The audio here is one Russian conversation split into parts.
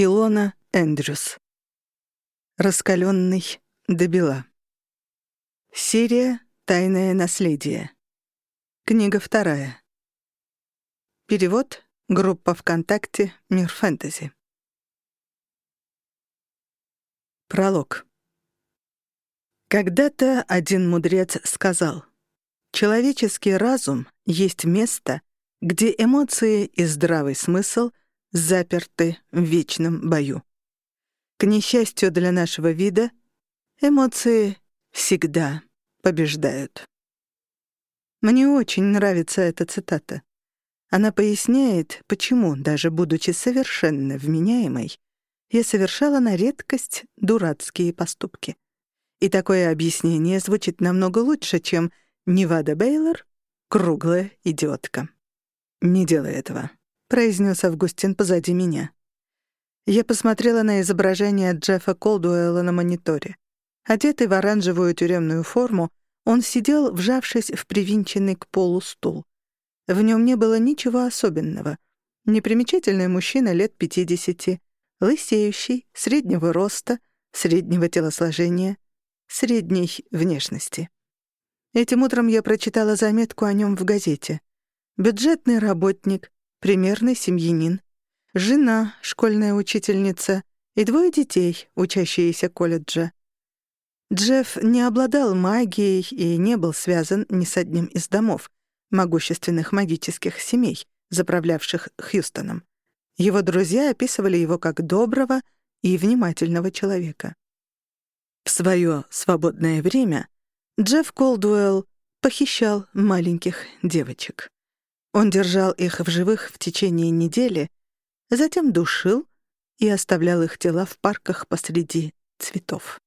Илона Эндрюс. Раскаленный до бела. Серия «Тайное наследие». Книга вторая. Перевод. Группа ВКонтакте «Мир фэнтези». Пролог. Когда-то один мудрец сказал, «Человеческий разум есть место, где эмоции и здравый смысл — заперты в вечном бою. К несчастью для нашего вида, эмоции всегда побеждают. Мне очень нравится эта цитата. Она поясняет, почему, даже будучи совершенно вменяемой, я совершала на редкость дурацкие поступки. И такое объяснение звучит намного лучше, чем «Невада Бейлор — круглая идиотка». Не делай этого. — произнес Августин позади меня. Я посмотрела на изображение Джеффа Колдуэлла на мониторе. Одетый в оранжевую тюремную форму, он сидел, вжавшись в привинченный к полу стул. В нем не было ничего особенного. Непримечательный мужчина лет пятидесяти, лысеющий, среднего роста, среднего телосложения, средней внешности. Этим утром я прочитала заметку о нем в газете. Бюджетный работник, примерный семьянин, жена, школьная учительница и двое детей, учащиеся колледжа. Джефф не обладал магией и не был связан ни с одним из домов, могущественных магических семей, заправлявших Хьюстоном. Его друзья описывали его как доброго и внимательного человека. В свое свободное время Джефф Колдуэлл похищал маленьких девочек. Он держал их в живых в течение недели, затем душил и оставлял их тела в парках посреди цветов.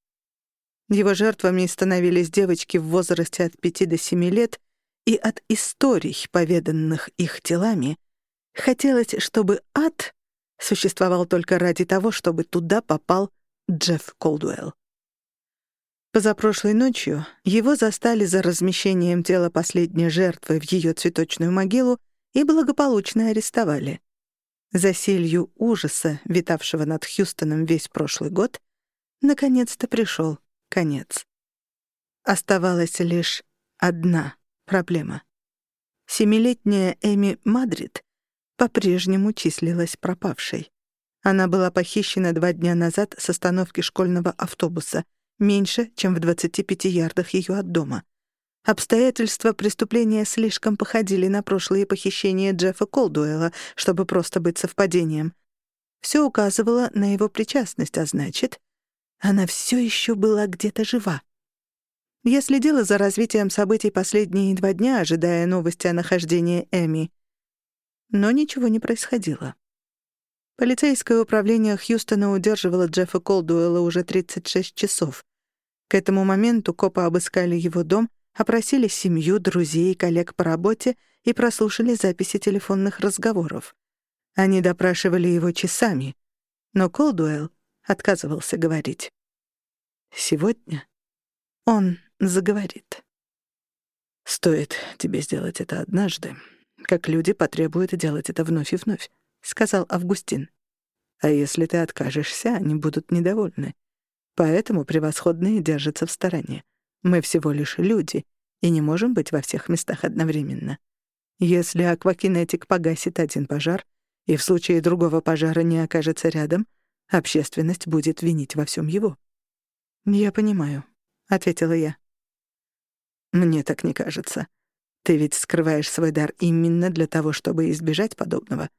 Его жертвами становились девочки в возрасте от пяти до семи лет, и от историй, поведанных их телами, хотелось, чтобы ад существовал только ради того, чтобы туда попал Джефф Колдуэлл. Позапрошлой ночью его застали за размещением тела последней жертвы в ее цветочную могилу и благополучно арестовали. За селью ужаса, витавшего над Хьюстоном весь прошлый год, наконец-то пришел конец. Оставалась лишь одна проблема. Семилетняя Эми Мадрид по-прежнему числилась пропавшей. Она была похищена два дня назад с остановки школьного автобуса — меньше, чем в 25 ярдах ее от дома. Обстоятельства преступления слишком походили на прошлые похищения Джеффа Колдуэлла, чтобы просто быть совпадением. Все указывало на его причастность, а значит, она все еще была где-то жива. Я следила за развитием событий последние два дня, ожидая новости о нахождении Эми. Но ничего не происходило. Полицейское управление Хьюстона удерживало Джеффа Колдуэлла уже 36 часов. К этому моменту копы обыскали его дом, опросили семью, друзей, коллег по работе и прослушали записи телефонных разговоров. Они допрашивали его часами, но Колдуэлл отказывался говорить. Сегодня он заговорит. «Стоит тебе сделать это однажды, как люди потребуют делать это вновь и вновь», — сказал Августин. «А если ты откажешься, они будут недовольны. Поэтому превосходные держатся в стороне. Мы всего лишь люди и не можем быть во всех местах одновременно. Если аквакинетик погасит один пожар, и в случае другого пожара не окажется рядом, общественность будет винить во всем его. «Я понимаю», — ответила я. «Мне так не кажется. Ты ведь скрываешь свой дар именно для того, чтобы избежать подобного.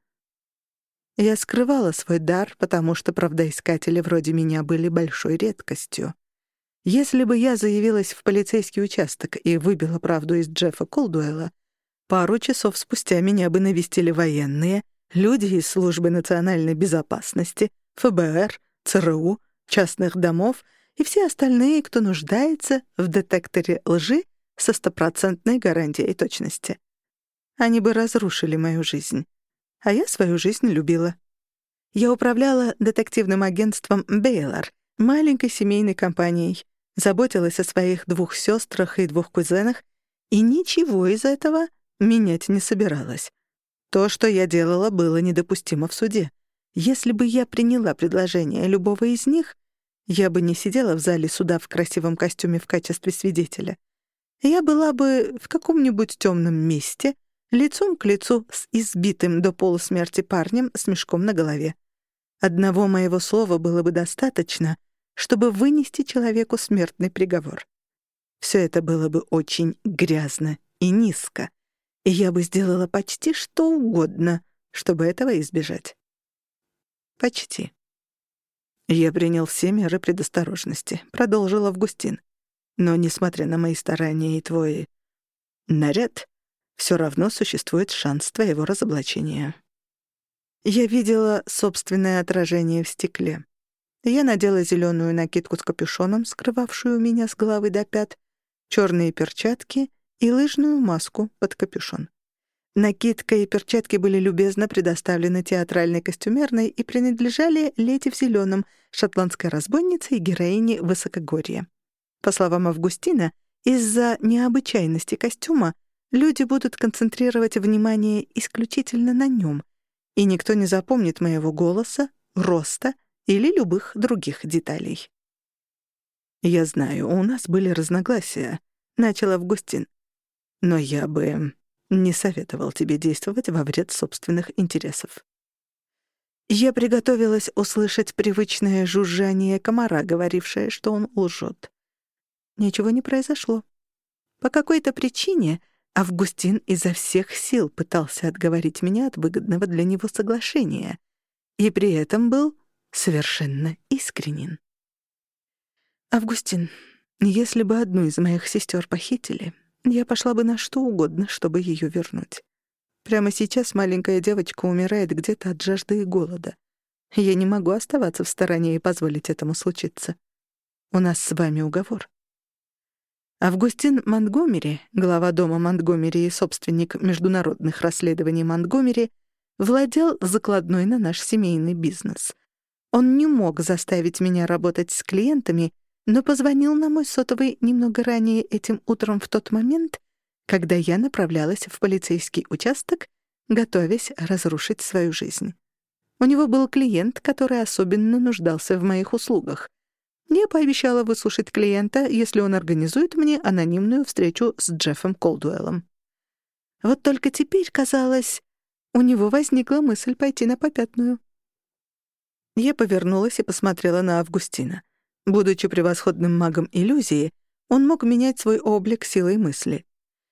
Я скрывала свой дар, потому что правдоискатели вроде меня были большой редкостью. Если бы я заявилась в полицейский участок и выбила правду из Джеффа Колдуэлла, пару часов спустя меня бы навестили военные, люди из Службы национальной безопасности, ФБР, ЦРУ, частных домов и все остальные, кто нуждается в детекторе лжи со стопроцентной гарантией точности. Они бы разрушили мою жизнь а я свою жизнь любила. Я управляла детективным агентством «Бейлор», маленькой семейной компанией, заботилась о своих двух сестрах и двух кузенах, и ничего из этого менять не собиралась. То, что я делала, было недопустимо в суде. Если бы я приняла предложение любого из них, я бы не сидела в зале суда в красивом костюме в качестве свидетеля. Я была бы в каком-нибудь темном месте, лицом к лицу с избитым до полусмерти парнем с мешком на голове. Одного моего слова было бы достаточно, чтобы вынести человеку смертный приговор. Все это было бы очень грязно и низко, и я бы сделала почти что угодно, чтобы этого избежать. Почти. Я принял все меры предосторожности, продолжил Августин. Но, несмотря на мои старания и твой наряд, все равно существует шанс твоего разоблачения. Я видела собственное отражение в стекле. Я надела зеленую накидку с капюшоном, скрывавшую меня с головы до пят, черные перчатки и лыжную маску под капюшон. Накидка и перчатки были любезно предоставлены театральной костюмерной и принадлежали леди в зеленом, шотландской разбойнице и героине высокогорья. По словам Августина, из-за необычайности костюма люди будут концентрировать внимание исключительно на нем, и никто не запомнит моего голоса, роста или любых других деталей. «Я знаю, у нас были разногласия», — начал Августин. «Но я бы не советовал тебе действовать во вред собственных интересов». Я приготовилась услышать привычное жужжание комара, говорившее, что он лжет. Ничего не произошло. По какой-то причине Августин изо всех сил пытался отговорить меня от выгодного для него соглашения и при этом был совершенно искренен. «Августин, если бы одну из моих сестер похитили, я пошла бы на что угодно, чтобы ее вернуть. Прямо сейчас маленькая девочка умирает где-то от жажды и голода. Я не могу оставаться в стороне и позволить этому случиться. У нас с вами уговор. Августин Монтгомери, глава дома Монтгомери и собственник международных расследований Монтгомери, владел закладной на наш семейный бизнес. Он не мог заставить меня работать с клиентами, но позвонил на мой сотовый немного ранее этим утром в тот момент, когда я направлялась в полицейский участок, готовясь разрушить свою жизнь. У него был клиент, который особенно нуждался в моих услугах. Я пообещала выслушать клиента, если он организует мне анонимную встречу с Джеффом Колдуэллом. Вот только теперь, казалось, у него возникла мысль пойти на попятную. Я повернулась и посмотрела на Августина. Будучи превосходным магом иллюзии, он мог менять свой облик силой мысли.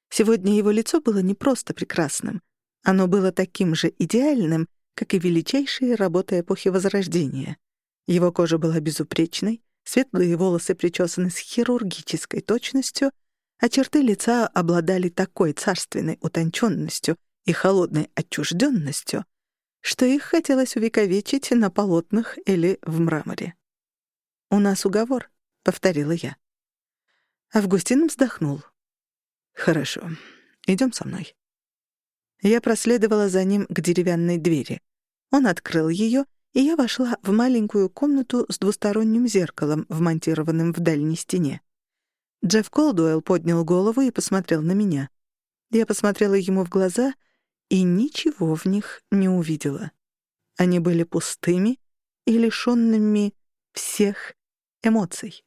Сегодня его лицо было не просто прекрасным. Оно было таким же идеальным, как и величайшие работы эпохи Возрождения. Его кожа была безупречной, Светлые волосы причесаны с хирургической точностью, а черты лица обладали такой царственной утонченностью и холодной отчужденностью, что их хотелось увековечить на полотнах или в мраморе. «У нас уговор», — повторила я. Августин вздохнул. «Хорошо, идем со мной». Я проследовала за ним к деревянной двери. Он открыл ее и я вошла в маленькую комнату с двусторонним зеркалом, вмонтированным в дальней стене. Джефф Колдуэлл поднял голову и посмотрел на меня. Я посмотрела ему в глаза и ничего в них не увидела. Они были пустыми и лишёнными всех эмоций.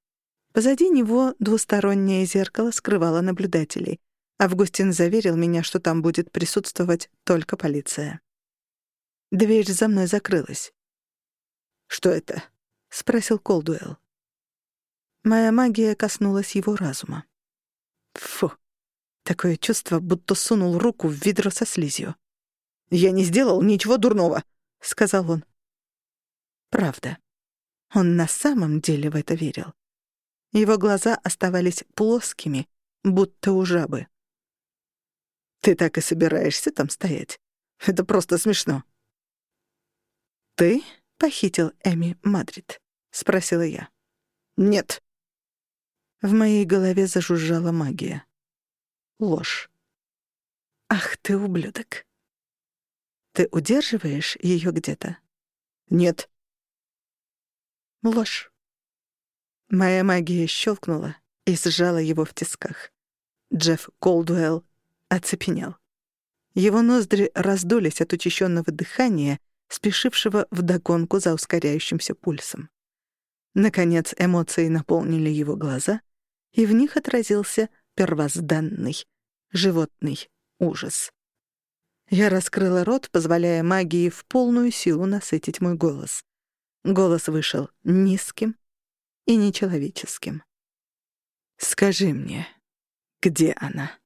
Позади него двустороннее зеркало скрывало наблюдателей. Августин заверил меня, что там будет присутствовать только полиция. Дверь за мной закрылась. «Что это?» — спросил Колдуэлл. Моя магия коснулась его разума. Фу, такое чувство, будто сунул руку в ведро со слизью. «Я не сделал ничего дурного», — сказал он. Правда. Он на самом деле в это верил. Его глаза оставались плоскими, будто у жабы. «Ты так и собираешься там стоять? Это просто смешно». «Ты похитил Эми Мадрид?» — спросила я. «Нет». В моей голове зажужжала магия. Ложь. «Ах ты, ублюдок! Ты удерживаешь ее где-то?» «Нет». Ложь. Моя магия щелкнула и сжала его в тисках. Джефф Колдуэлл оцепенел. Его ноздри раздулись от учащенного дыхания, спешившего вдогонку за ускоряющимся пульсом. Наконец эмоции наполнили его глаза, и в них отразился первозданный, животный ужас. Я раскрыла рот, позволяя магии в полную силу насытить мой голос. Голос вышел низким и нечеловеческим. «Скажи мне, где она?»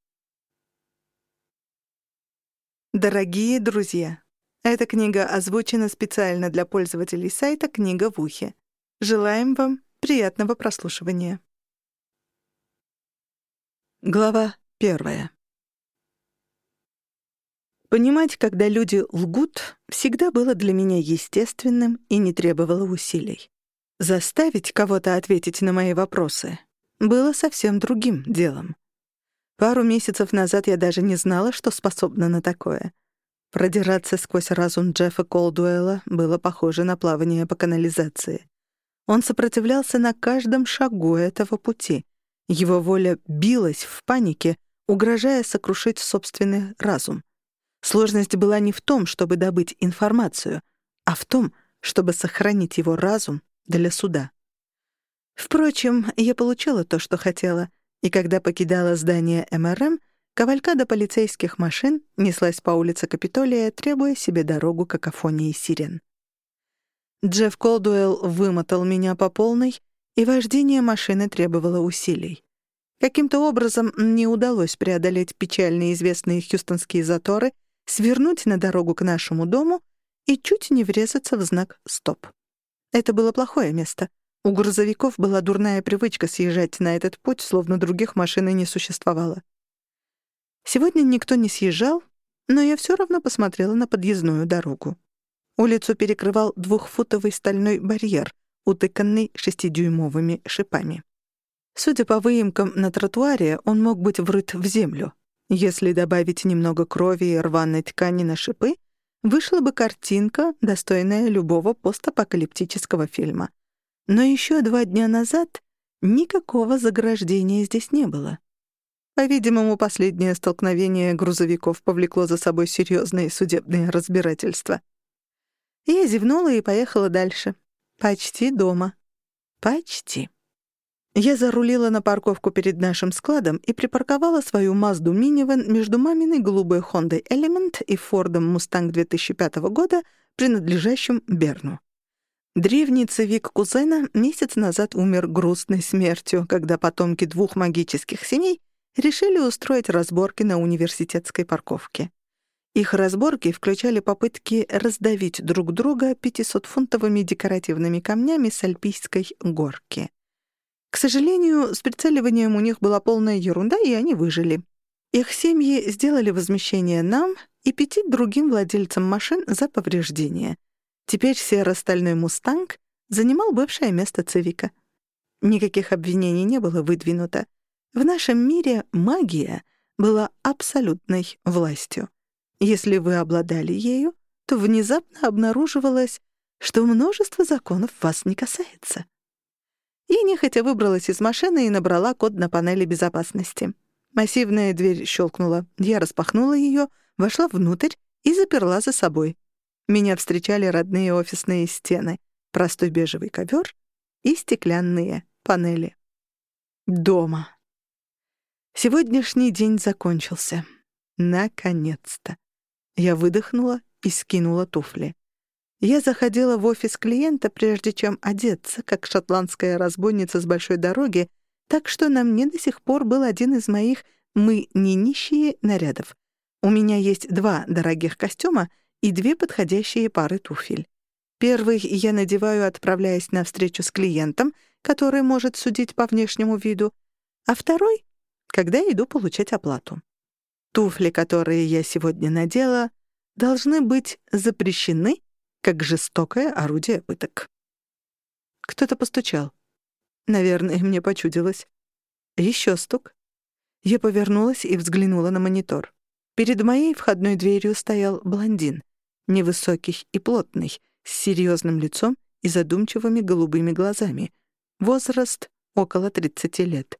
Дорогие друзья, эта книга озвучена специально для пользователей сайта «Книга в ухе». Желаем вам приятного прослушивания. Глава первая. Понимать, когда люди лгут, всегда было для меня естественным и не требовало усилий. Заставить кого-то ответить на мои вопросы было совсем другим делом. Пару месяцев назад я даже не знала, что способна на такое. Продираться сквозь разум Джеффа Колдуэлла было похоже на плавание по канализации. Он сопротивлялся на каждом шагу этого пути. Его воля билась в панике, угрожая сокрушить собственный разум. Сложность была не в том, чтобы добыть информацию, а в том, чтобы сохранить его разум для суда. Впрочем, я получила то, что хотела, и когда покидала здание МРМ, кавалькада полицейских машин неслась по улице Капитолия, требуя себе дорогу какофонии сирен. Джефф Колдуэлл вымотал меня по полной, и вождение машины требовало усилий. Каким-то образом мне удалось преодолеть печально известные хьюстонские заторы — свернуть на дорогу к нашему дому и чуть не врезаться в знак «Стоп». Это было плохое место. У грузовиков была дурная привычка съезжать на этот путь, словно других машин не существовало. Сегодня никто не съезжал, но я все равно посмотрела на подъездную дорогу. Улицу перекрывал двухфутовый стальной барьер, утыканный шестидюймовыми шипами. Судя по выемкам на тротуаре, он мог быть врыт в землю. Если добавить немного крови и рваной ткани на шипы, вышла бы картинка, достойная любого постапокалиптического фильма. Но еще два дня назад никакого заграждения здесь не было. По-видимому, последнее столкновение грузовиков повлекло за собой серьезные судебные разбирательства. Я зевнула и поехала дальше. Почти дома. Почти. Я зарулила на парковку перед нашим складом и припарковала свою Mazda Minivan между маминой голубой Honda Element и Фордом Mustang 2005 года, принадлежащим Берну. Древний цивик кузена месяц назад умер грустной смертью, когда потомки двух магических семей решили устроить разборки на университетской парковке. Их разборки включали попытки раздавить друг друга 500-фунтовыми декоративными камнями с альпийской горки. К сожалению, с прицеливанием у них была полная ерунда, и они выжили. Их семьи сделали возмещение нам и пяти другим владельцам машин за повреждения. Теперь серо-стальной «Мустанг» занимал бывшее место Цивика. Никаких обвинений не было выдвинуто. В нашем мире магия была абсолютной властью. Если вы обладали ею, то внезапно обнаруживалось, что множество законов вас не касается. Я нехотя выбралась из машины и набрала код на панели безопасности. Массивная дверь щелкнула. Я распахнула ее, вошла внутрь и заперла за собой. Меня встречали родные офисные стены, простой бежевый ковер и стеклянные панели. Дома. Сегодняшний день закончился. Наконец-то. Я выдохнула и скинула туфли. Я заходила в офис клиента, прежде чем одеться, как шотландская разбойница с большой дороги, так что на мне до сих пор был один из моих «мы не нищие» нарядов. У меня есть два дорогих костюма и две подходящие пары туфель. Первый я надеваю, отправляясь на встречу с клиентом, который может судить по внешнему виду, а второй — когда иду получать оплату. Туфли, которые я сегодня надела, должны быть запрещены как жестокое орудие пыток. Кто-то постучал. Наверное, мне почудилось. Еще стук. Я повернулась и взглянула на монитор. Перед моей входной дверью стоял блондин, невысокий и плотный, с серьезным лицом и задумчивыми голубыми глазами. Возраст — около 30 лет.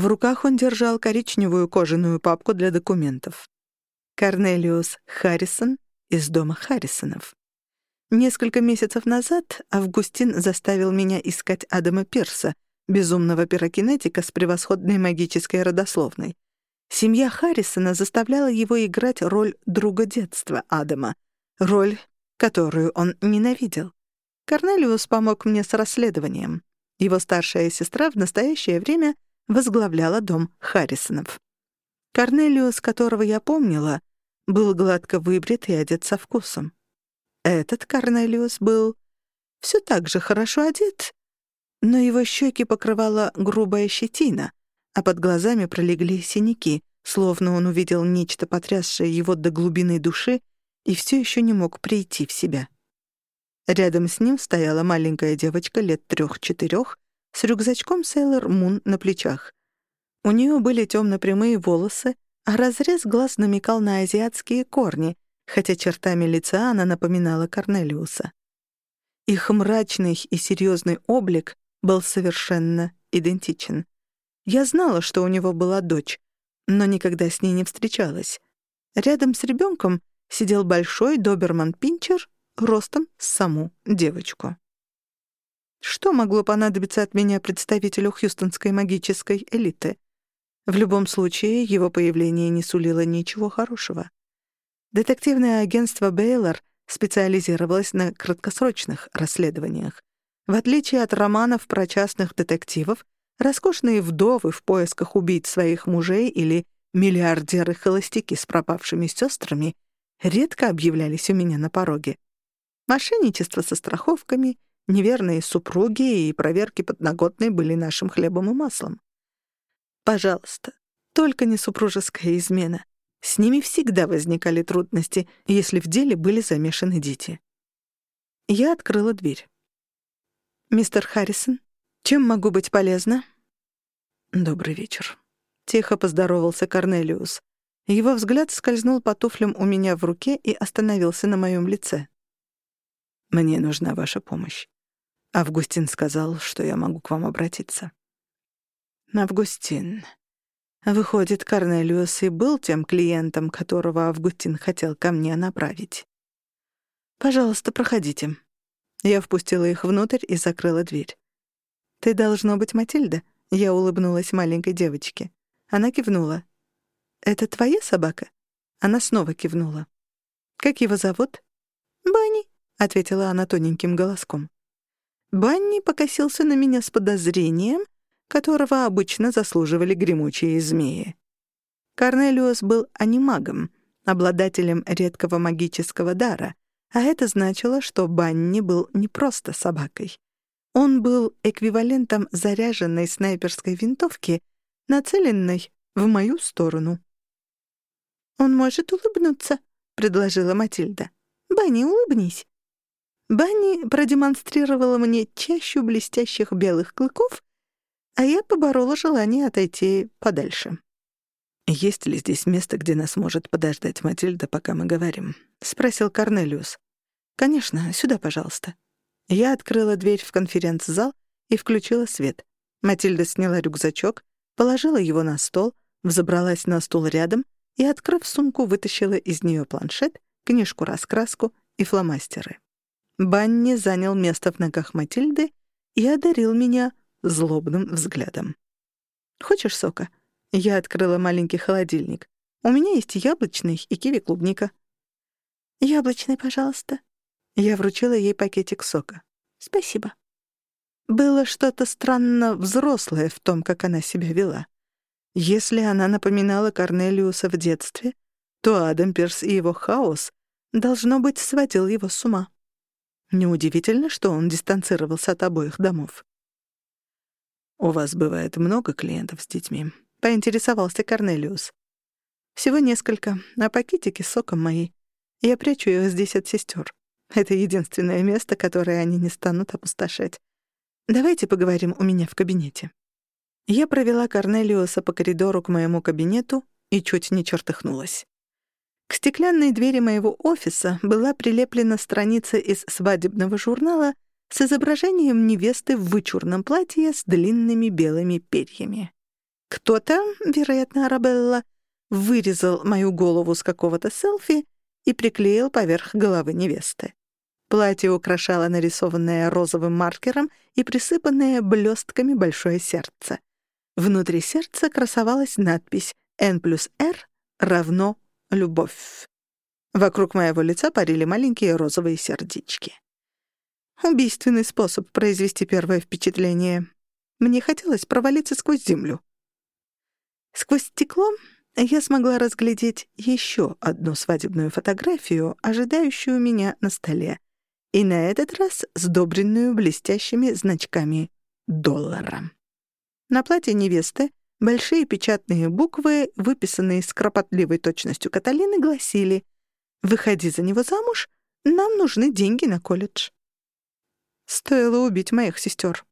В руках он держал коричневую кожаную папку для документов. Корнелиус Харрисон из дома Харрисонов. Несколько месяцев назад Августин заставил меня искать Адама Перса, безумного пирокинетика с превосходной магической родословной. Семья Харрисона заставляла его играть роль друга детства Адама, роль, которую он ненавидел. Корнелиус помог мне с расследованием. Его старшая сестра в настоящее время возглавляла дом Харрисонов. Корнелиус, которого я помнила, был гладко выбрит и одет со вкусом. Этот Корнелиус был все так же хорошо одет, но его щеки покрывала грубая щетина, а под глазами пролегли синяки, словно он увидел нечто, потрясшее его до глубины души, и все еще не мог прийти в себя. Рядом с ним стояла маленькая девочка лет трех-четырех с рюкзачком Sailor Moon на плечах. У нее были темно-прямые волосы, а разрез глаз намекал на азиатские корни, хотя чертами лица она напоминала Корнелиуса. Их мрачный и серьезный облик был совершенно идентичен. Я знала, что у него была дочь, но никогда с ней не встречалась. Рядом с ребенком сидел большой доберман-пинчер ростом с саму девочку. Что могло понадобиться от меня представителю хьюстонской магической элиты? В любом случае, его появление не сулило ничего хорошего. Детективное агентство «Бейлор» специализировалось на краткосрочных расследованиях. В отличие от романов про частных детективов, роскошные вдовы в поисках убийц своих мужей или миллиардеры-холостяки с пропавшими сестрами редко объявлялись у меня на пороге. Мошенничество со страховками, неверные супруги и проверки подноготной были нашим хлебом и маслом. Пожалуйста, только не супружеская измена. С ними всегда возникали трудности, если в деле были замешаны дети. Я открыла дверь. «Мистер Харрисон, чем могу быть полезна?» «Добрый вечер», — тихо поздоровался Корнелиус. Его взгляд скользнул по туфлям у меня в руке и остановился на моем лице. Мне нужна ваша помощь. Августин сказал, что я могу к вам обратиться. Августин. Выходит, Корнелиус и был тем клиентом, которого Августин хотел ко мне направить. «Пожалуйста, проходите». Я впустила их внутрь и закрыла дверь. «Ты должно быть Матильда?» Я улыбнулась маленькой девочке. Она кивнула. «Это твоя собака?» Она снова кивнула. «Как его зовут?» «Банни», ответила она тоненьким голоском. Банни покосился на меня с подозрением, которого обычно заслуживали гремучие змеи. Корнелиус был анимагом, обладателем редкого магического дара, а это значило, что Банни был не просто собакой. Он был эквивалентом заряженной снайперской винтовки, нацеленной в мою сторону. «Он может улыбнуться», — предложила Матильда. «Банни, улыбнись». Банни продемонстрировала мне чащу блестящих белых клыков, а я поборола желание отойти подальше. «Есть ли здесь место, где нас может подождать Матильда, пока мы говорим?» — спросил Корнелиус. «Конечно, сюда, пожалуйста». Я открыла дверь в конференц-зал и включила свет. Матильда сняла рюкзачок, положила его на стол, взобралась на стул рядом и, открыв сумку, вытащила из нее планшет, книжку-раскраску и фломастеры. Банни занял место в ногах Матильды и одарил меня злобным взглядом. «Хочешь сока?» Я открыла маленький холодильник. «У меня есть яблочный и киви-клубника». «Яблочный, пожалуйста». Я вручила ей пакетик сока. «Спасибо». Было что-то странно взрослое в том, как она себя вела. Если она напоминала Корнелиуса в детстве, то Адамперс и его хаос, должно быть, сводил его с ума. Неудивительно, что он дистанцировался от обоих домов. «У вас бывает много клиентов с детьми?» — поинтересовался Корнелиус. «Всего несколько, а пакетики с соком мои. Я прячу их здесь от сестер. Это единственное место, которое они не станут опустошать. Давайте поговорим у меня в кабинете». Я провела Корнелиуса по коридору к моему кабинету и чуть не чертыхнулась. К стеклянной двери моего офиса была прилеплена страница из свадебного журнала с изображением невесты в вычурном платье с длинными белыми перьями. Кто-то, вероятно, Арабелла, вырезал мою голову с какого-то селфи и приклеил поверх головы невесты. Платье украшало нарисованное розовым маркером и присыпанное блестками большое сердце. Внутри сердца красовалась надпись «N плюс R равно любовь». Вокруг моего лица парили маленькие розовые сердечки. Убийственный способ произвести первое впечатление. Мне хотелось провалиться сквозь землю. Сквозь стекло я смогла разглядеть еще одну свадебную фотографию, ожидающую меня на столе — и на этот раз сдобренную блестящими значками доллара. На платье невесты большие печатные буквы, выписанные с кропотливой точностью Каталины, гласили «Выходи за него замуж, нам нужны деньги на колледж». Стоило убить моих сестер.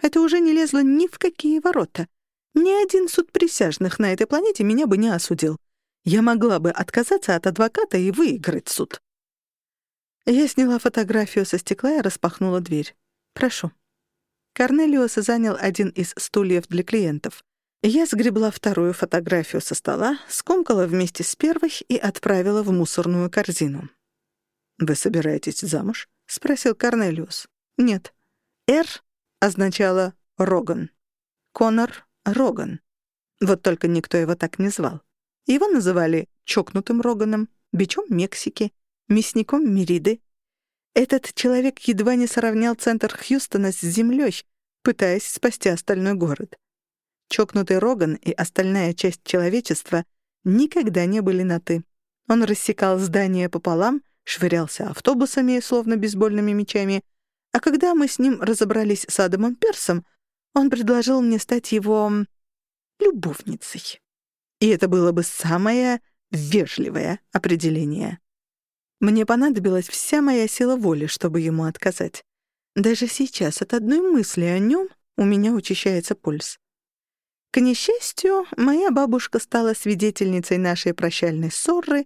Это уже не лезло ни в какие ворота. Ни один суд присяжных на этой планете меня бы не осудил. Я могла бы отказаться от адвоката и выиграть суд. Я сняла фотографию со стекла и распахнула дверь. «Прошу». Корнелиус занял один из стульев для клиентов. Я сгребла вторую фотографию со стола, скомкала вместе с первой и отправила в мусорную корзину. «Вы собираетесь замуж?» — спросил Корнелиус. «Нет. «Р» означало «Роган». Конор Роган. Вот только никто его так не звал. Его называли «чокнутым Роганом», «бичом Мексики», мясником Мериды. Этот человек едва не сравнял центр Хьюстона с землей, пытаясь спасти остальной город. Чокнутый Роган и остальная часть человечества никогда не были на «ты». Он рассекал здание пополам, швырялся автобусами, словно бейсбольными мечами, а когда мы с ним разобрались с Адамом Персом, он предложил мне стать его любовницей. И это было бы самое вежливое определение. Мне понадобилась вся моя сила воли, чтобы ему отказать. Даже сейчас от одной мысли о нем у меня учащается пульс. К несчастью, моя бабушка стала свидетельницей нашей прощальной ссоры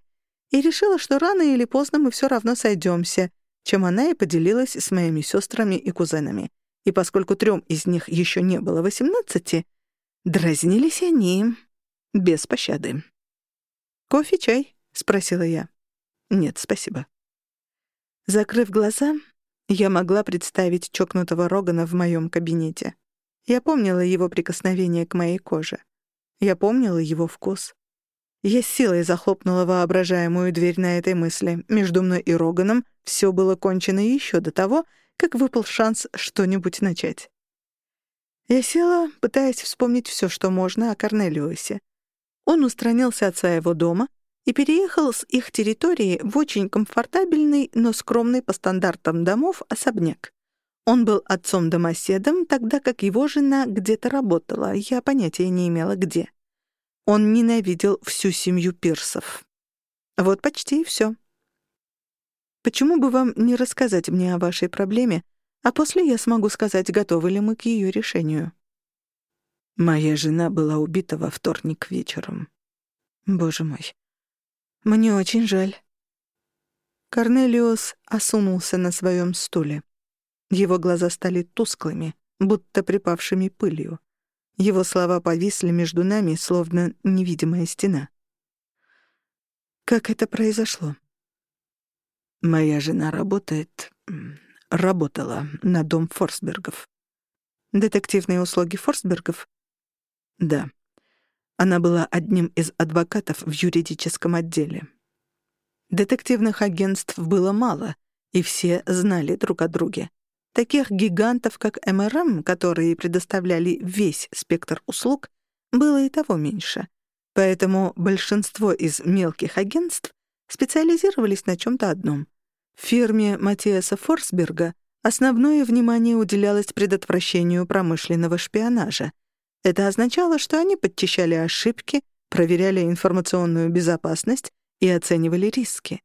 и решила, что рано или поздно мы все равно сойдемся, чем она и поделилась с моими сестрами и кузенами. И поскольку трем из них еще не было восемнадцати, дразнились они без пощады. «Кофе, чай?» — спросила я. «Нет, спасибо». Закрыв глаза, я могла представить чокнутого Рогана в моем кабинете. Я помнила его прикосновение к моей коже. Я помнила его вкус. Я силой захлопнула воображаемую дверь на этой мысли. Между мной и Роганом все было кончено еще до того, как выпал шанс что-нибудь начать. Я села, пытаясь вспомнить все, что можно о Корнелиусе. Он устранился от своего дома — и переехал с их территории в очень комфортабельный, но скромный по стандартам домов особняк. Он был отцом-домоседом, тогда как его жена где-то работала, я понятия не имела где. Он ненавидел всю семью Пирсов. Вот почти и все. Почему бы вам не рассказать мне о вашей проблеме, а после я смогу сказать, готовы ли мы к ее решению? Моя жена была убита во вторник вечером. Боже мой. Мне очень жаль». Корнелиус осунулся на своем стуле. Его глаза стали тусклыми, будто припавшими пылью. Его слова повисли между нами, словно невидимая стена. «Как это произошло?» «Моя жена работает... работала на дом Форсбергов». «Детективные услуги Форсбергов?» «Да. Она была одним из адвокатов в юридическом отделе. Детективных агентств было мало, и все знали друг о друге. Таких гигантов, как МРМ, которые предоставляли весь спектр услуг, было и того меньше. Поэтому большинство из мелких агентств специализировались на чем-то одном. В фирме Матиаса Форсберга основное внимание уделялось предотвращению промышленного шпионажа, это означало, что они подчищали ошибки, проверяли информационную безопасность и оценивали риски.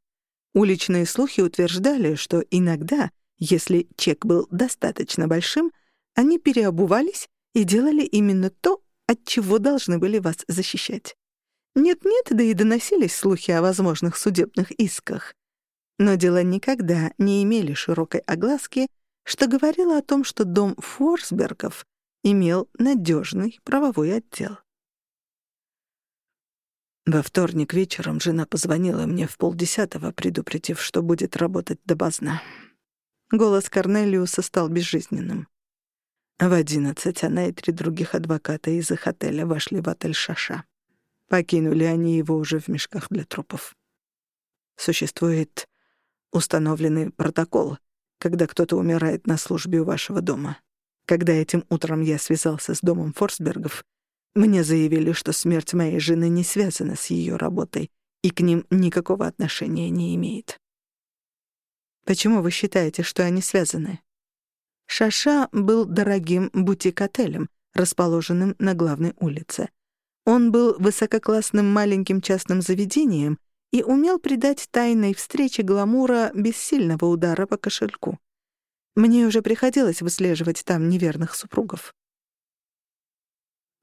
Уличные слухи утверждали, что иногда, если чек был достаточно большим, они переобувались и делали именно то, от чего должны были вас защищать. Нет-нет, да и доносились слухи о возможных судебных исках. Но дела никогда не имели широкой огласки, что говорило о том, что дом Форсбергов имел надежный правовой отдел. Во вторник вечером жена позвонила мне в полдесятого, предупредив, что будет работать допоздна. Голос Корнелиуса стал безжизненным. В одиннадцать она и три других адвоката из их отеля вошли в отель «Шаша». Покинули они его уже в мешках для трупов. Существует установленный протокол, когда кто-то умирает на службе у вашего дома. Когда этим утром я связался с домом Форсбергов, мне заявили, что смерть моей жены не связана с ее работой и к ним никакого отношения не имеет. Почему вы считаете, что они связаны? Шаша был дорогим бутик-отелем, расположенным на главной улице. Он был высококлассным маленьким частным заведением и умел придать тайной встрече гламура без сильного удара по кошельку. Мне уже приходилось выслеживать там неверных супругов.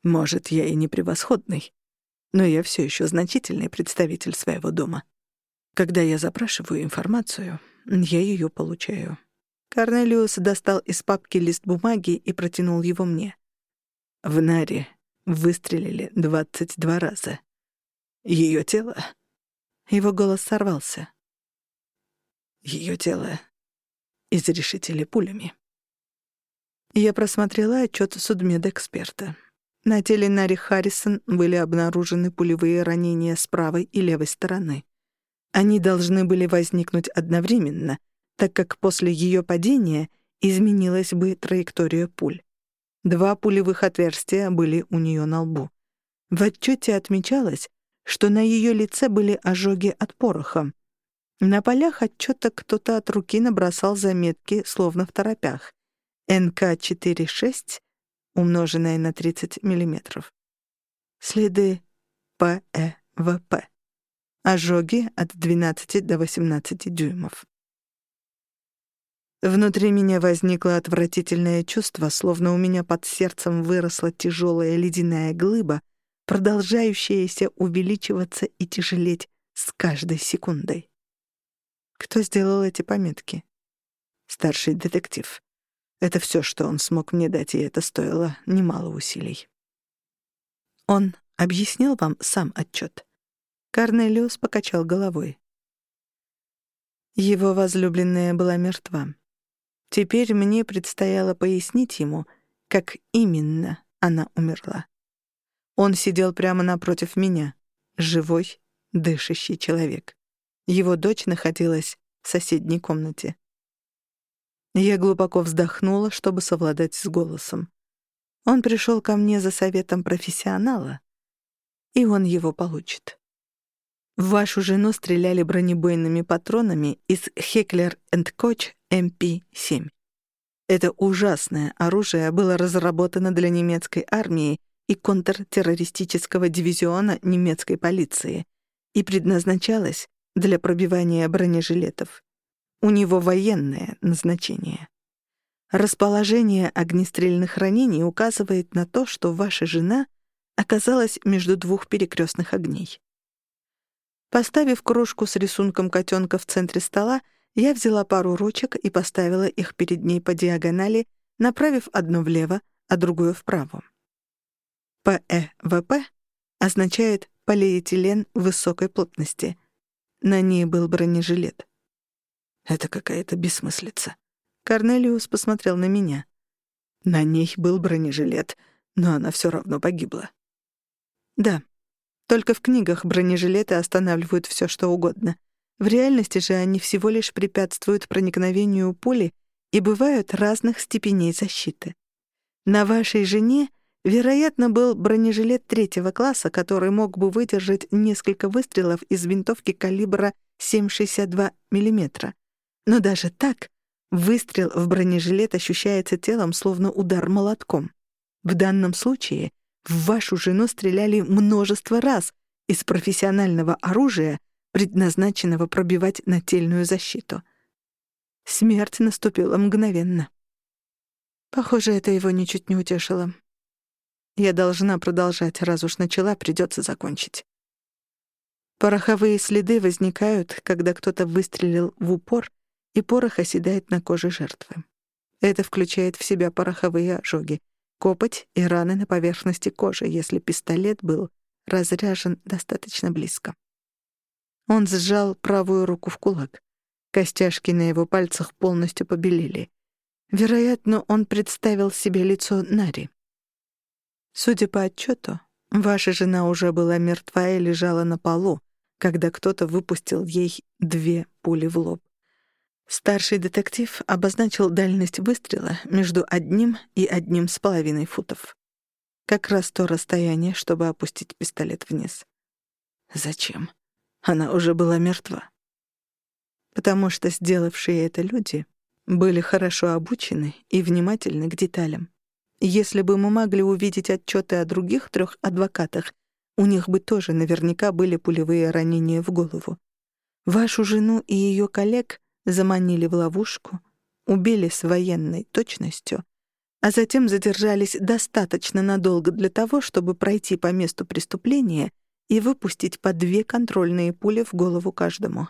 Может, я и не превосходный, но я все еще значительный представитель своего дома. Когда я запрашиваю информацию, я ее получаю. Корнелиус достал из папки лист бумаги и протянул его мне. В Наре выстрелили двадцать два раза. Ее тело... Его голос сорвался. Ее тело изрешетили пулями. Я просмотрела отчет судмедэксперта. На теле Нари Харрисон были обнаружены пулевые ранения с правой и левой стороны. Они должны были возникнуть одновременно, так как после ее падения изменилась бы траектория пуль. Два пулевых отверстия были у нее на лбу. В отчете отмечалось, что на ее лице были ожоги от пороха. На полях отчета кто-то от руки набросал заметки, словно в торопях. НК-46, умноженное на 30 мм. Следы ПЭВП. Ожоги от 12 до 18 дюймов. Внутри меня возникло отвратительное чувство, словно у меня под сердцем выросла тяжелая ледяная глыба, продолжающаяся увеличиваться и тяжелеть с каждой секундой. Кто сделал эти пометки? Старший детектив. Это все, что он смог мне дать, и это стоило немало усилий. Он объяснил вам сам отчет. Корнелиус покачал головой. Его возлюбленная была мертва. Теперь мне предстояло пояснить ему, как именно она умерла. Он сидел прямо напротив меня, живой, дышащий человек. Его дочь находилась в соседней комнате. Я глубоко вздохнула, чтобы совладать с голосом. Он пришел ко мне за советом профессионала, и он его получит. В вашу жену стреляли бронебойными патронами из Heckler Koch MP-7. Это ужасное оружие было разработано для немецкой армии и контртеррористического дивизиона немецкой полиции и предназначалось для пробивания бронежилетов. У него военное назначение. Расположение огнестрельных ранений указывает на то, что ваша жена оказалась между двух перекрестных огней. Поставив кружку с рисунком котенка в центре стола, я взяла пару ручек и поставила их перед ней по диагонали, направив одно влево, а другое вправо. ПЭВП означает полиэтилен высокой плотности. На ней был бронежилет. Это какая-то бессмыслица. Корнелиус посмотрел на меня. На ней был бронежилет, но она все равно погибла. Да, только в книгах бронежилеты останавливают все, что угодно. В реальности же они всего лишь препятствуют проникновению пули и бывают разных степеней защиты. На вашей жене, вероятно, был бронежилет третьего класса, который мог бы выдержать несколько выстрелов из винтовки калибра 7,62 мм. Но даже так выстрел в бронежилет ощущается телом словно удар молотком. В данном случае в вашу жену стреляли множество раз из профессионального оружия, предназначенного пробивать нательную защиту. Смерть наступила мгновенно. Похоже, это его ничуть не утешило. Я должна продолжать, раз уж начала, придется закончить. Пороховые следы возникают, когда кто-то выстрелил в упор, и порох оседает на коже жертвы. Это включает в себя пороховые ожоги, копоть и раны на поверхности кожи, если пистолет был разряжен достаточно близко. Он сжал правую руку в кулак. Костяшки на его пальцах полностью побелели. Вероятно, он представил себе лицо Нари. Судя по отчету, ваша жена уже была мертва и лежала на полу, когда кто-то выпустил ей две пули в лоб. Старший детектив обозначил дальность выстрела между одним и одним с половиной футов. Как раз то расстояние, чтобы опустить пистолет вниз. Зачем? Она уже была мертва. Потому что сделавшие это люди были хорошо обучены и внимательны к деталям. Если бы мы могли увидеть отчеты о других трех адвокатах, у них бы тоже наверняка были пулевые ранения в голову. Вашу жену и ее коллег заманили в ловушку, убили с военной точностью, а затем задержались достаточно надолго для того, чтобы пройти по месту преступления и выпустить по две контрольные пули в голову каждому.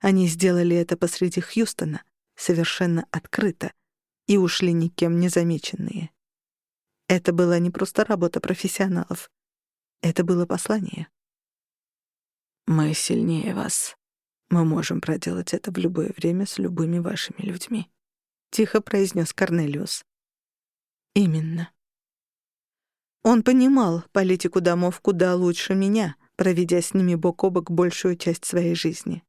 Они сделали это посреди Хьюстона, совершенно открыто, и ушли никем не замеченные. Это была не просто работа профессионалов. Это было послание. «Мы сильнее вас. Мы можем проделать это в любое время с любыми вашими людьми», — тихо произнес Корнелиус. «Именно». Он понимал политику домов куда лучше меня, проведя с ними бок о бок большую часть своей жизни.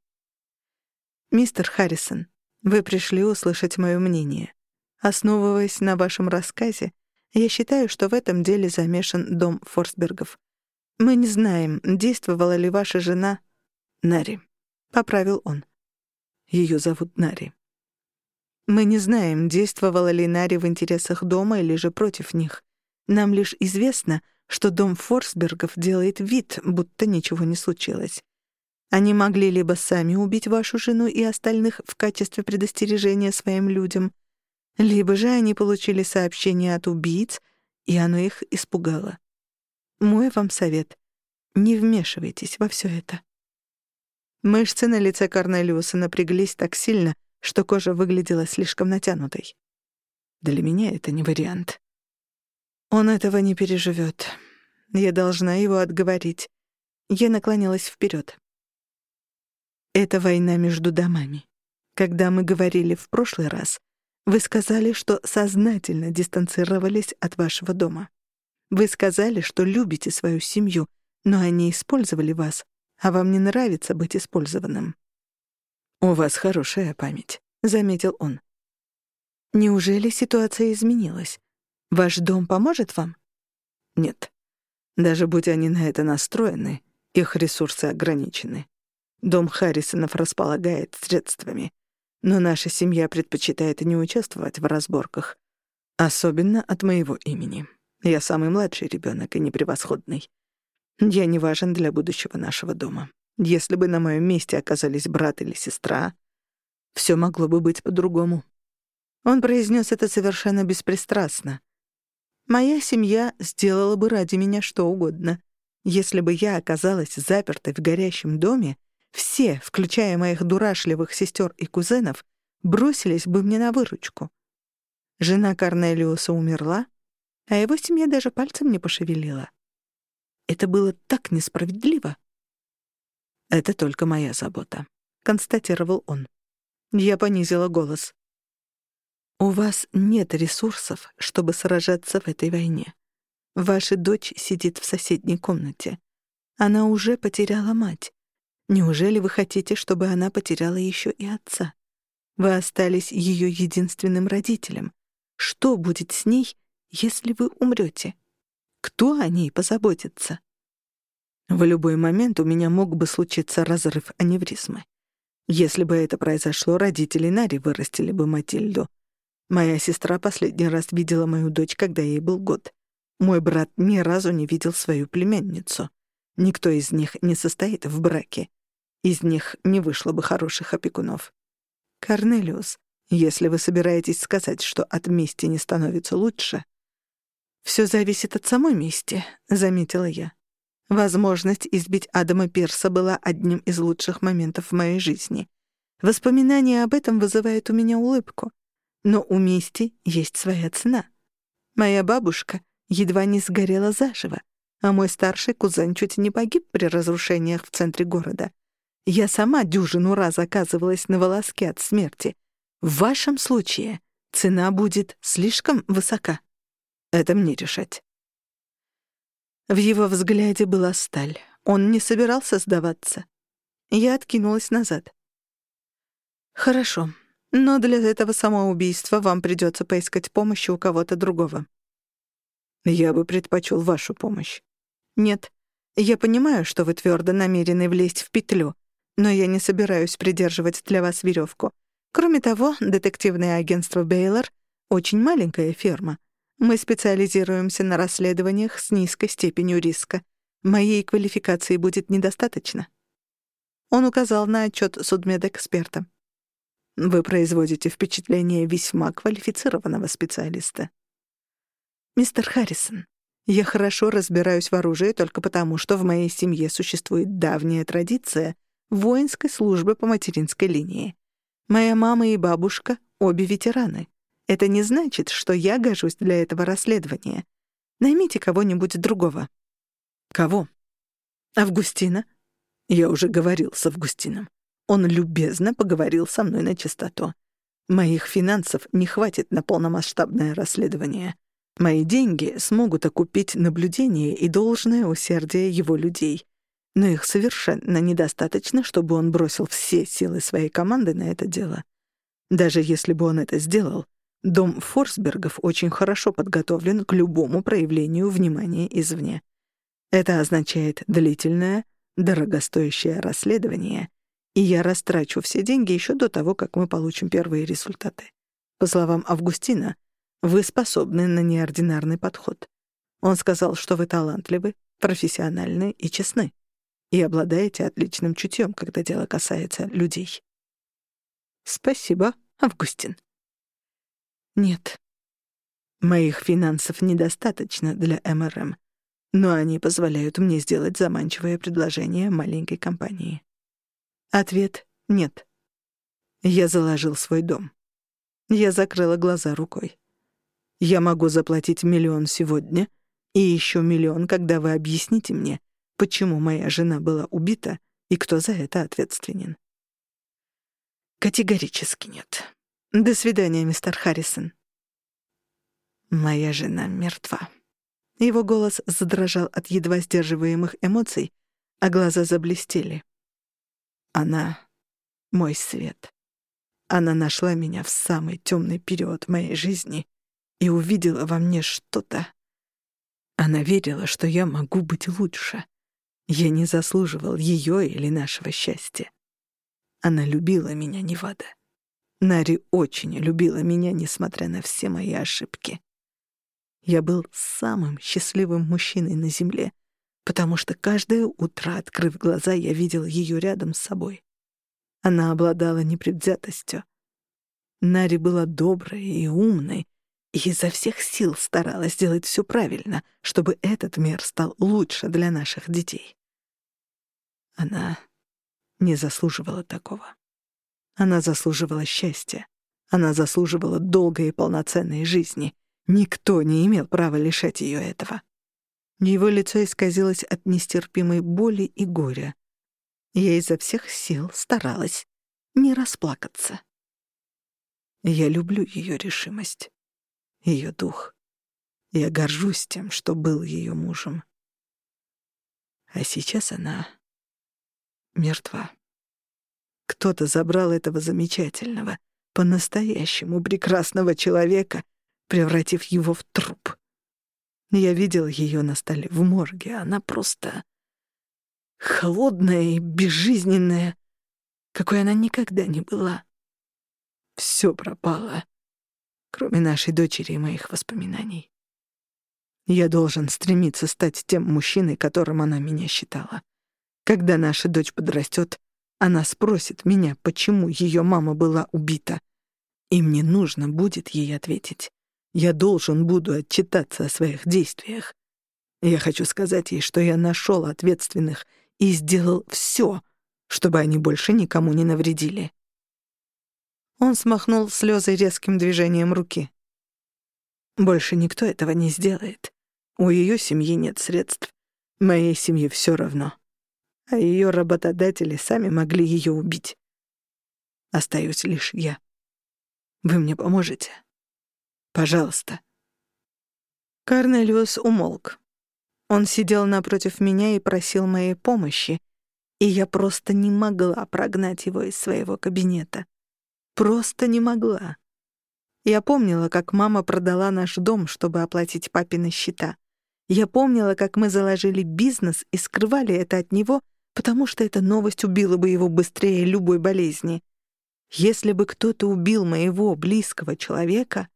«Мистер Харрисон, вы пришли услышать мое мнение. Основываясь на вашем рассказе, я считаю, что в этом деле замешан дом Форсбергов. Мы не знаем, действовала ли ваша жена Нари. Поправил он. Ее зовут Нари. Мы не знаем, действовала ли Нари в интересах дома или же против них. Нам лишь известно, что дом Форсбергов делает вид, будто ничего не случилось. Они могли либо сами убить вашу жену и остальных в качестве предостережения своим людям, либо же они получили сообщение от убийц, и оно их испугало. Мой вам совет — не вмешивайтесь во все это. Мышцы на лице Корнелиуса напряглись так сильно, что кожа выглядела слишком натянутой. Для меня это не вариант. Он этого не переживет. Я должна его отговорить. Я наклонилась вперед. Это война между домами. Когда мы говорили в прошлый раз, вы сказали, что сознательно дистанцировались от вашего дома. Вы сказали, что любите свою семью, но они использовали вас, а вам не нравится быть использованным. «У вас хорошая память», — заметил он. «Неужели ситуация изменилась? Ваш дом поможет вам?» «Нет. Даже будь они на это настроены, их ресурсы ограничены. Дом Харрисонов располагает средствами, но наша семья предпочитает не участвовать в разборках. Особенно от моего имени. Я самый младший ребенок и непревосходный. Я не важен для будущего нашего дома. Если бы на моем месте оказались брат или сестра, все могло бы быть по-другому. Он произнес это совершенно беспристрастно. Моя семья сделала бы ради меня что угодно. Если бы я оказалась запертой в горящем доме, все, включая моих дурашливых сестер и кузенов, бросились бы мне на выручку. Жена Корнелиуса умерла, а его семья даже пальцем не пошевелила. Это было так несправедливо. «Это только моя забота», — констатировал он. Я понизила голос. «У вас нет ресурсов, чтобы сражаться в этой войне. Ваша дочь сидит в соседней комнате. Она уже потеряла мать. Неужели вы хотите, чтобы она потеряла еще и отца? Вы остались ее единственным родителем. Что будет с ней, если вы умрете? Кто о ней позаботится? В любой момент у меня мог бы случиться разрыв аневризмы. Если бы это произошло, родители Нари вырастили бы Матильду. Моя сестра последний раз видела мою дочь, когда ей был год. Мой брат ни разу не видел свою племянницу. Никто из них не состоит в браке. Из них не вышло бы хороших опекунов. Корнелиус, если вы собираетесь сказать, что от мести не становится лучше... «Все зависит от самой мести», — заметила я. Возможность избить Адама Пирса была одним из лучших моментов в моей жизни. Воспоминание об этом вызывает у меня улыбку. Но у мести есть своя цена. Моя бабушка едва не сгорела заживо, а мой старший кузен чуть не погиб при разрушениях в центре города — Я сама дюжину раз оказывалась на волоске от смерти. В вашем случае цена будет слишком высока. Это мне решать. В его взгляде была сталь. Он не собирался сдаваться. Я откинулась назад. «Хорошо, но для этого самоубийства вам придется поискать помощи у кого-то другого». «Я бы предпочел вашу помощь». «Нет, я понимаю, что вы твердо намерены влезть в петлю, но я не собираюсь придерживать для вас веревку. Кроме того, детективное агентство «Бейлор» — очень маленькая фирма. Мы специализируемся на расследованиях с низкой степенью риска. Моей квалификации будет недостаточно. Он указал на отчет судмедэксперта. Вы производите впечатление весьма квалифицированного специалиста. Мистер Харрисон, я хорошо разбираюсь в оружии только потому, что в моей семье существует давняя традиция воинской службы по материнской линии. Моя мама и бабушка — обе ветераны. Это не значит, что я гожусь для этого расследования. Наймите кого-нибудь другого. Кого? Августина. Я уже говорил с Августином. Он любезно поговорил со мной на чистоту. Моих финансов не хватит на полномасштабное расследование. Мои деньги смогут окупить наблюдение и должное усердие его людей. Но их совершенно недостаточно, чтобы он бросил все силы своей команды на это дело. Даже если бы он это сделал, дом Форсбергов очень хорошо подготовлен к любому проявлению внимания извне. Это означает длительное, дорогостоящее расследование, и я растрачу все деньги еще до того, как мы получим первые результаты. По словам Августина, вы способны на неординарный подход. Он сказал, что вы талантливы, профессиональны и честны и обладаете отличным чутьем, когда дело касается людей. Спасибо, Августин. Нет. Моих финансов недостаточно для МРМ, но они позволяют мне сделать заманчивое предложение маленькой компании. Ответ — нет. Я заложил свой дом. Я закрыла глаза рукой. Я могу заплатить миллион сегодня и еще миллион, когда вы объясните мне, почему моя жена была убита и кто за это ответственен. Категорически нет. До свидания, мистер Харрисон. Моя жена мертва. Его голос задрожал от едва сдерживаемых эмоций, а глаза заблестели. Она — мой свет. Она нашла меня в самый темный период моей жизни и увидела во мне что-то. Она верила, что я могу быть лучше. Я не заслуживал ее или нашего счастья. Она любила меня, Невада. Нари очень любила меня, несмотря на все мои ошибки. Я был самым счастливым мужчиной на земле, потому что каждое утро, открыв глаза, я видел ее рядом с собой. Она обладала непредвзятостью. Нари была доброй и умной, и изо всех сил старалась сделать все правильно, чтобы этот мир стал лучше для наших детей. Она не заслуживала такого. Она заслуживала счастья. Она заслуживала долгой и полноценной жизни. Никто не имел права лишать ее этого. Его лицо исказилось от нестерпимой боли и горя. Я изо всех сил старалась не расплакаться. Я люблю ее решимость ее дух. Я горжусь тем, что был ее мужем. А сейчас она мертва. Кто-то забрал этого замечательного, по-настоящему прекрасного человека, превратив его в труп. Я видел ее на столе в морге, она просто холодная и безжизненная, какой она никогда не была. Все пропало кроме нашей дочери и моих воспоминаний. Я должен стремиться стать тем мужчиной, которым она меня считала. Когда наша дочь подрастет, она спросит меня, почему ее мама была убита. И мне нужно будет ей ответить. Я должен буду отчитаться о своих действиях. Я хочу сказать ей, что я нашел ответственных и сделал все, чтобы они больше никому не навредили. Он смахнул слезы резким движением руки. «Больше никто этого не сделает. У ее семьи нет средств. Моей семье все равно. А ее работодатели сами могли ее убить. Остаюсь лишь я. Вы мне поможете? Пожалуйста. Корнелиус умолк. Он сидел напротив меня и просил моей помощи, и я просто не могла прогнать его из своего кабинета. Просто не могла. Я помнила, как мама продала наш дом, чтобы оплатить папины счета. Я помнила, как мы заложили бизнес и скрывали это от него, потому что эта новость убила бы его быстрее любой болезни. Если бы кто-то убил моего близкого человека,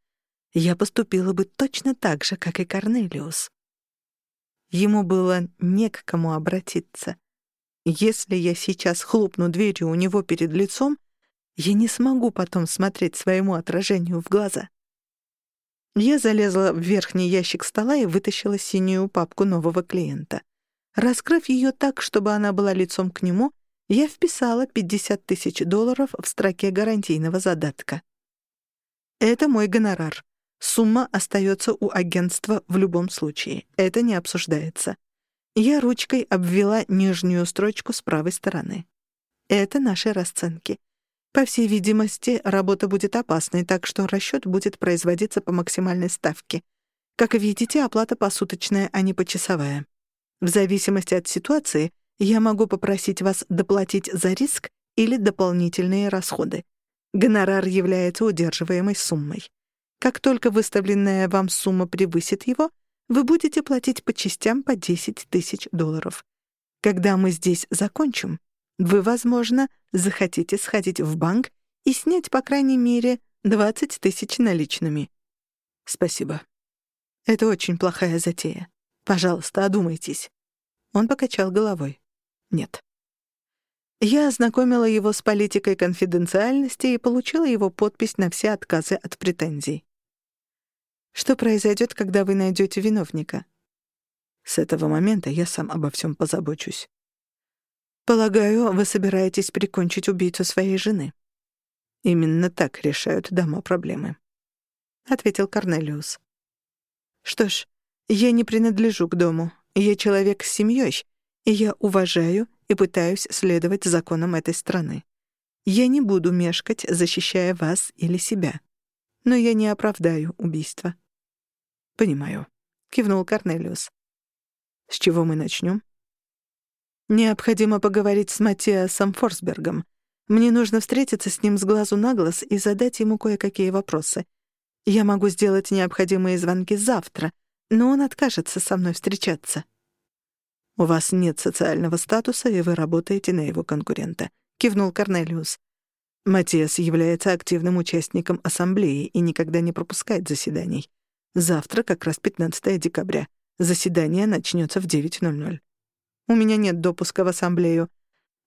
я поступила бы точно так же, как и Корнелиус. Ему было не к кому обратиться. Если я сейчас хлопну дверью у него перед лицом, я не смогу потом смотреть своему отражению в глаза. Я залезла в верхний ящик стола и вытащила синюю папку нового клиента. Раскрыв ее так, чтобы она была лицом к нему, я вписала 50 тысяч долларов в строке гарантийного задатка. Это мой гонорар. Сумма остается у агентства в любом случае. Это не обсуждается. Я ручкой обвела нижнюю строчку с правой стороны. Это наши расценки. По всей видимости, работа будет опасной, так что расчет будет производиться по максимальной ставке. Как видите, оплата посуточная, а не почасовая. В зависимости от ситуации я могу попросить вас доплатить за риск или дополнительные расходы. Гонорар является удерживаемой суммой. Как только выставленная вам сумма превысит его, вы будете платить по частям по 10 тысяч долларов. Когда мы здесь закончим, вы, возможно, захотите сходить в банк и снять, по крайней мере, 20 тысяч наличными. Спасибо. Это очень плохая затея. Пожалуйста, одумайтесь. Он покачал головой. Нет. Я ознакомила его с политикой конфиденциальности и получила его подпись на все отказы от претензий. Что произойдет, когда вы найдете виновника? С этого момента я сам обо всем позабочусь. Полагаю, вы собираетесь прикончить убийцу своей жены. Именно так решают дома проблемы, ответил Корнелиус. Что ж, я не принадлежу к дому. Я человек с семьей, и я уважаю и пытаюсь следовать законам этой страны. Я не буду мешкать, защищая вас или себя. Но я не оправдаю убийство. Понимаю, кивнул Корнелиус. С чего мы начнем? Необходимо поговорить с Матиасом Форсбергом. Мне нужно встретиться с ним с глазу на глаз и задать ему кое-какие вопросы. Я могу сделать необходимые звонки завтра, но он откажется со мной встречаться. У вас нет социального статуса, и вы работаете на его конкурента, кивнул Корнелиус. Матиас является активным участником ассамблеи и никогда не пропускает заседаний. Завтра как раз 15 декабря. Заседание начнется в 9:00. У меня нет допуска в ассамблею.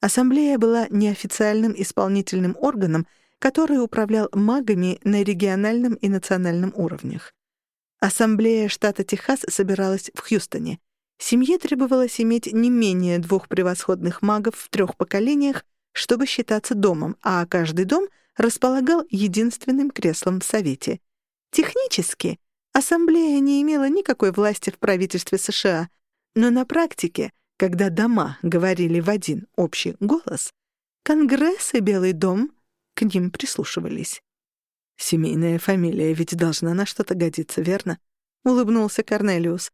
Ассамблея была неофициальным исполнительным органом, который управлял магами на региональном и национальном уровнях. Ассамблея штата Техас собиралась в Хьюстоне. Семье требовалось иметь не менее двух превосходных магов в трех поколениях, чтобы считаться домом, а каждый дом располагал единственным креслом в Совете. Технически Ассамблея не имела никакой власти в правительстве США, но на практике когда дома говорили в один общий голос, Конгресс и Белый дом к ним прислушивались. «Семейная фамилия ведь должна на что-то годиться, верно?» — улыбнулся Корнелиус.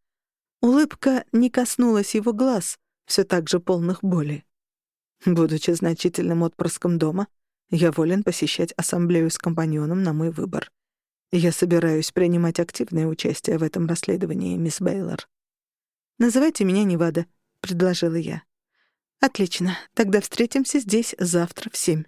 Улыбка не коснулась его глаз, все так же полных боли. Будучи значительным отпрыском дома, я волен посещать ассамблею с компаньоном на мой выбор. Я собираюсь принимать активное участие в этом расследовании, мисс Бейлор. Называйте меня Невада, — предложила я. «Отлично. Тогда встретимся здесь завтра в семь».